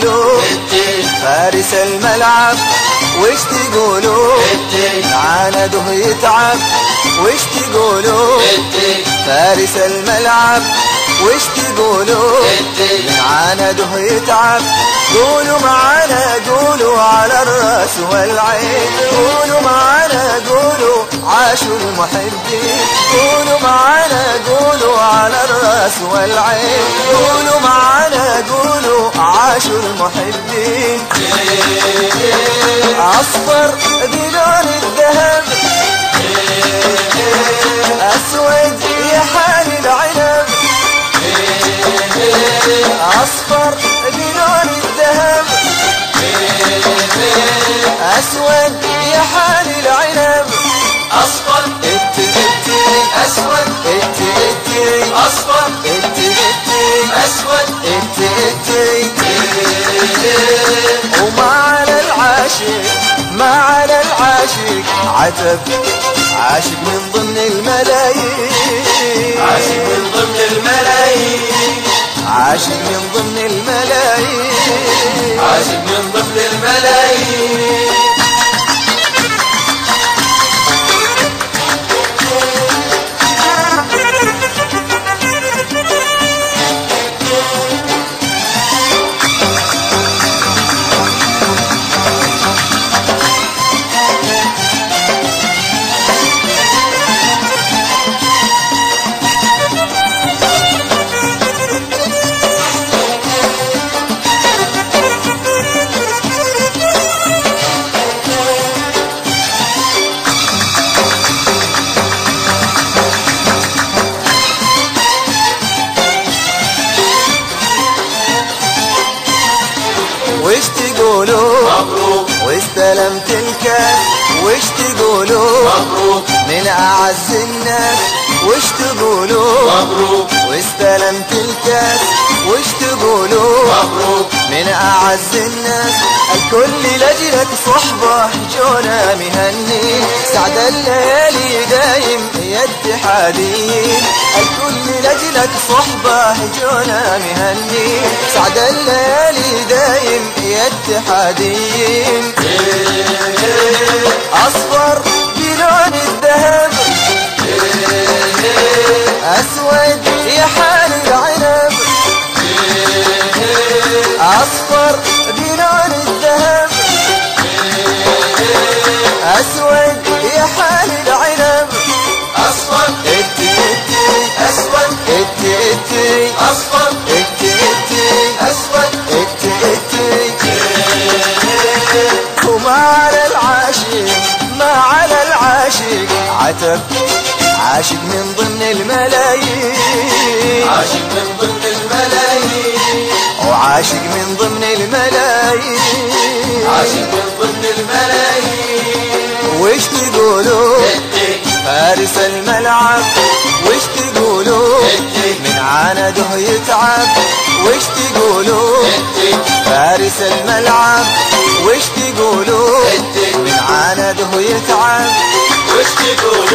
تقولوا فارس الملعب وش تقولوا؟ عانده يتعب وش تقولوا؟ فارس الملعب وش تقولوا؟ عانده يتعب قولوا معانا قولوا على الرأس والعين. قولوا معانا قولوا عاشوا المحبين. قولوا معانا قولوا على الرأس والعين. قولوا معانا قولوا المحبين أصفر بلون الذهب. أسود يا حال العنب. أصفر بلون الذهب. أسود يا حال العنب ات ات أسود. ات ات أصفر. ات ات أسود. ات ات عتب عاشق من ضمن الملايين. عاشق من ضمن الملايين. عاشق من ضمن الملايين. عاشق من تقولوا مبروك. واستلمت الكاس وش تقولوا؟ مبروك. من أعز الناس وش تقولوا؟ مبروك. واستلمت الكاس وش تقولوا؟ مبروك. من أعز الناس الكل لجلك صحبة جونا مهني. سعد الليالي دايم يا اتحادين الكل لجلك صحبة جونا مهني. سعد الليالي دايم يا اتحادين أصفر بلون الذهب. أسود يا حال العنب. أصفر عتب عاشق من ضمن الملايين. عاشق من ضمن الملايين. وعاشق من ضمن الملايين. عاشق من ضمن الملايين. وش تقولوا؟ ادي فارس الملعب وش تقولوا؟ ادي من عانده يتعب وش تقولوا؟ فارس الملعب وش تقولوا؟ من عانده يتعب. وش تقولوا؟